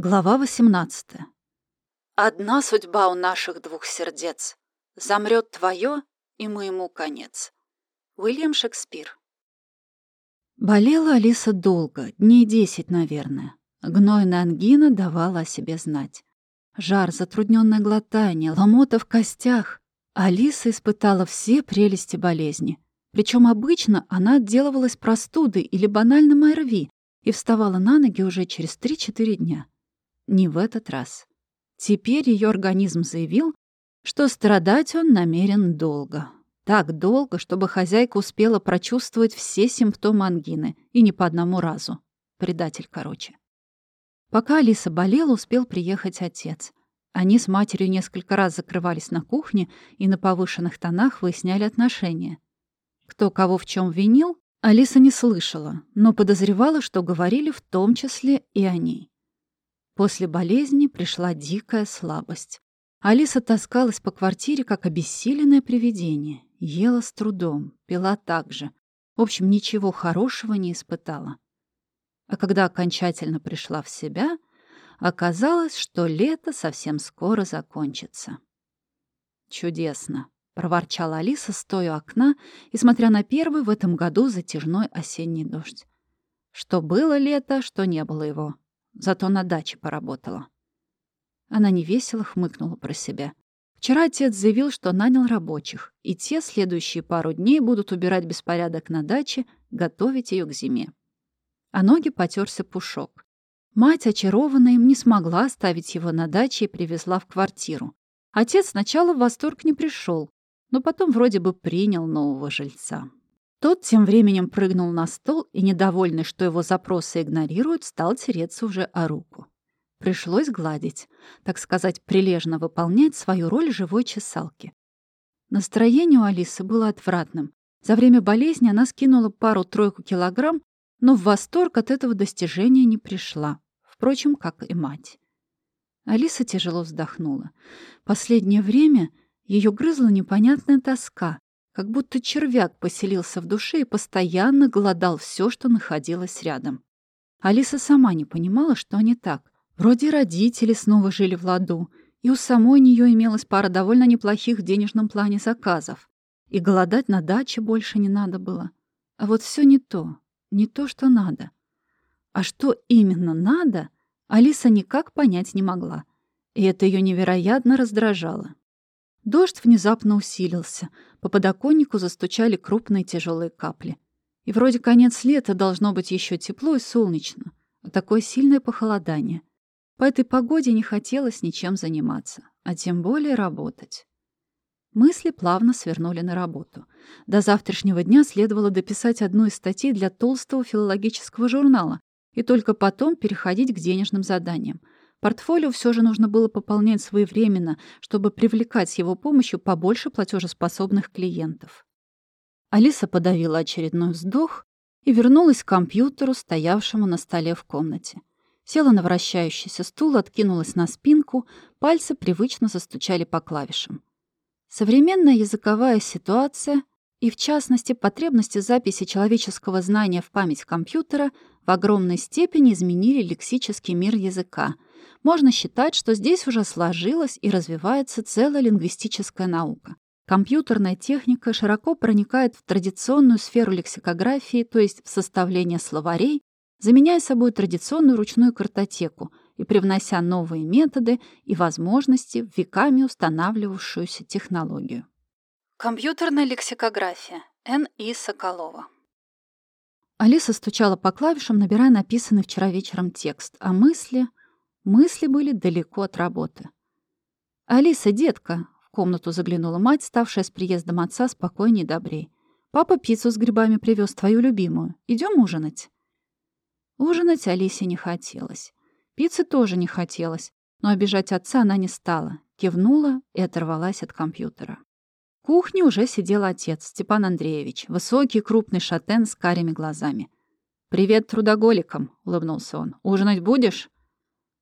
Глава 18. Одна судьба у наших двух сердец. Замрет твое, и моему конец. Уильям Шекспир. Болела Алиса долго, дней десять, наверное. Гнойная ангина давала о себе знать. Жар, затрудненное глотание, ломота в костях. Алиса испытала все прелести болезни. Причем обычно она отделывалась простудой или банальным ОРВИ и вставала на ноги уже через 3-4 дня. Не в этот раз. Теперь ее организм заявил, что страдать он намерен долго. Так долго, чтобы хозяйка успела прочувствовать все симптомы ангины, и не по одному разу. Предатель, короче. Пока Алиса болела, успел приехать отец. Они с матерью несколько раз закрывались на кухне и на повышенных тонах выясняли отношения. Кто кого в чем винил, Алиса не слышала, но подозревала, что говорили в том числе и о ней. После болезни пришла дикая слабость. Алиса таскалась по квартире, как обессиленное привидение. Ела с трудом, пила так же. В общем, ничего хорошего не испытала. А когда окончательно пришла в себя, оказалось, что лето совсем скоро закончится. «Чудесно!» — проворчала Алиса, стоя у окна и смотря на первый в этом году затяжной осенний дождь. Что было лето, что не было его. Зато на даче поработала. Она невесело хмыкнула про себя. Вчера отец заявил, что нанял рабочих, и те следующие пару дней будут убирать беспорядок на даче, готовить ее к зиме. А ноги потерся Пушок. Мать, очарованная им, не смогла оставить его на даче и привезла в квартиру. Отец сначала в восторг не пришел, но потом вроде бы принял нового жильца. Тот тем временем прыгнул на стол и, недовольный, что его запросы игнорируют, стал тереться уже о руку. Пришлось гладить, так сказать, прилежно выполнять свою роль живой чесалки. Настроение у Алисы было отвратным. За время болезни она скинула пару-тройку килограмм, но в восторг от этого достижения не пришла. Впрочем, как и мать. Алиса тяжело вздохнула. Последнее время ее грызла непонятная тоска, как будто червяк поселился в душе и постоянно голодал все, что находилось рядом. Алиса сама не понимала, что не так. Вроде родители снова жили в ладу, и у самой нее имелась пара довольно неплохих в денежном плане заказов. И голодать на даче больше не надо было. А вот все не то, не то, что надо. А что именно надо, Алиса никак понять не могла. И это ее невероятно раздражало. Дождь внезапно усилился. По подоконнику застучали крупные тяжелые капли. И вроде конец лета должно быть еще тепло и солнечно. А такое сильное похолодание. По этой погоде не хотелось ничем заниматься, а тем более работать. Мысли плавно свернули на работу. До завтрашнего дня следовало дописать одну из статей для толстого филологического журнала и только потом переходить к денежным заданиям — Портфолио все же нужно было пополнять своевременно, чтобы привлекать с его помощью побольше платежеспособных клиентов. Алиса подавила очередной вздох и вернулась к компьютеру, стоявшему на столе в комнате. Села на вращающийся стул, откинулась на спинку, пальцы привычно застучали по клавишам. Современная языковая ситуация и, в частности, потребности записи человеческого знания в память компьютера в огромной степени изменили лексический мир языка — можно считать, что здесь уже сложилась и развивается целая лингвистическая наука. Компьютерная техника широко проникает в традиционную сферу лексикографии, то есть в составление словарей, заменяя собой традиционную ручную картотеку и привнося новые методы и возможности в веками устанавливавшуюся технологию. Компьютерная лексикография. Н. И. Соколова. Алиса стучала по клавишам, набирая написанный вчера вечером текст, а мысли Мысли были далеко от работы. «Алиса, детка!» — в комнату заглянула мать, ставшая с приездом отца спокойней и добрей. «Папа пиццу с грибами привез твою любимую. Идем ужинать?» Ужинать Алисе не хотелось. Пиццы тоже не хотелось, но обижать отца она не стала, кивнула и оторвалась от компьютера. В кухне уже сидел отец, Степан Андреевич, высокий крупный шатен с карими глазами. «Привет трудоголикам!» — улыбнулся он. «Ужинать будешь?»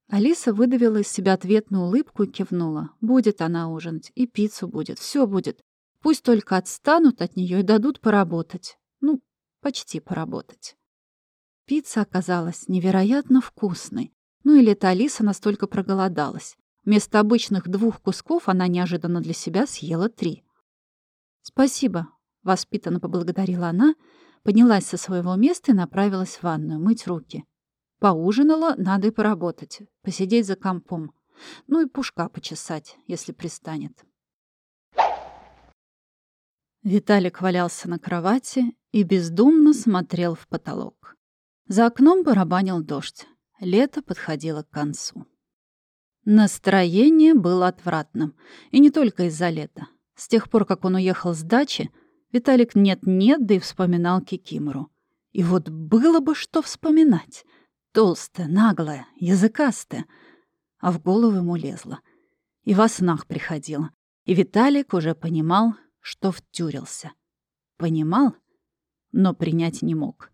Алиса выдавила из себя ответную улыбку и кивнула. Будет она ужинать, и пиццу будет, все будет. Пусть только отстанут от нее и дадут поработать. Ну, почти поработать. Пицца оказалась невероятно вкусной, Ну или эта Алиса настолько проголодалась. Вместо обычных двух кусков она неожиданно для себя съела три. «Спасибо», — воспитанно поблагодарила она, поднялась со своего места и направилась в ванную мыть руки. Поужинала, надо и поработать, посидеть за компом. Ну и пушка почесать, если пристанет. Виталик валялся на кровати и бездумно смотрел в потолок. За окном барабанил дождь. Лето подходило к концу. Настроение было отвратным. И не только из-за лета. С тех пор, как он уехал с дачи, Виталик нет-нет, да и вспоминал Кикимору. И вот было бы что вспоминать. Толстая, наглая, языкастая. А в голову ему лезла. И во снах приходила. И Виталик уже понимал, что втюрился. Понимал, но принять не мог.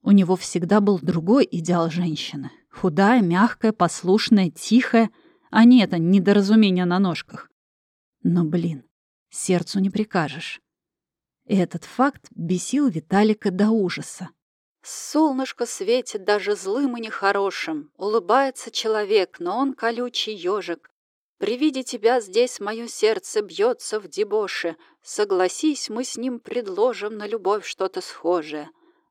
У него всегда был другой идеал женщины. Худая, мягкая, послушная, тихая, а не это недоразумение на ножках. Но, блин, сердцу не прикажешь. И этот факт бесил Виталика до ужаса. Солнышко светит даже злым и нехорошим. Улыбается человек, но он колючий ежик. При виде тебя здесь мое сердце бьется в дебоше. Согласись, мы с ним предложим на любовь что-то схожее.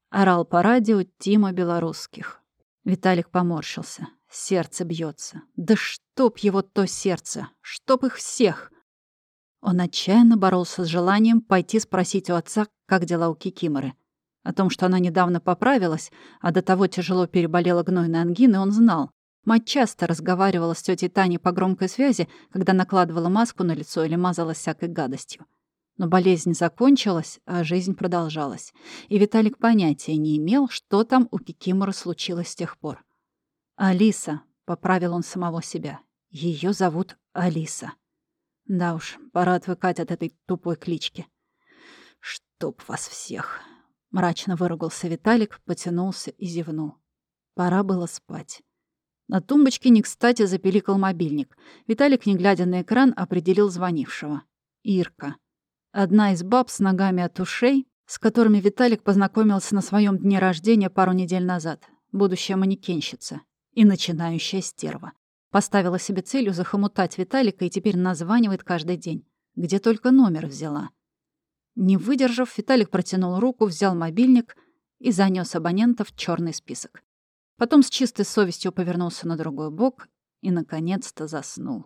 Орал по радио Тима Белорусских. Виталик поморщился. Сердце бьется. Да чтоб его то сердце! Чтоб их всех! Он отчаянно боролся с желанием пойти спросить у отца, как дела у Кикиморы. О том, что она недавно поправилась, а до того тяжело переболела гнойной ангиной, он знал. Мать часто разговаривала с тетей Таней по громкой связи, когда накладывала маску на лицо или мазалась всякой гадостью. Но болезнь закончилась, а жизнь продолжалась. И Виталик понятия не имел, что там у Кикимора случилось с тех пор. «Алиса», — поправил он самого себя. Ее зовут Алиса. Да уж, пора отвыкать от этой тупой клички. «Чтоб вас всех!» — мрачно выругался Виталик, потянулся и зевнул. Пора было спать. На тумбочке не кстати запеликал мобильник. Виталик, не глядя на экран, определил звонившего. Ирка. Одна из баб с ногами от ушей, с которыми Виталик познакомился на своем дне рождения пару недель назад. Будущая манекенщица. И начинающая стерва. Поставила себе целью захомутать Виталика и теперь названивает каждый день. Где только номер взяла. Не выдержав, Виталик протянул руку, взял мобильник и занес абонента в черный список. Потом с чистой совестью повернулся на другой бок и, наконец-то, заснул.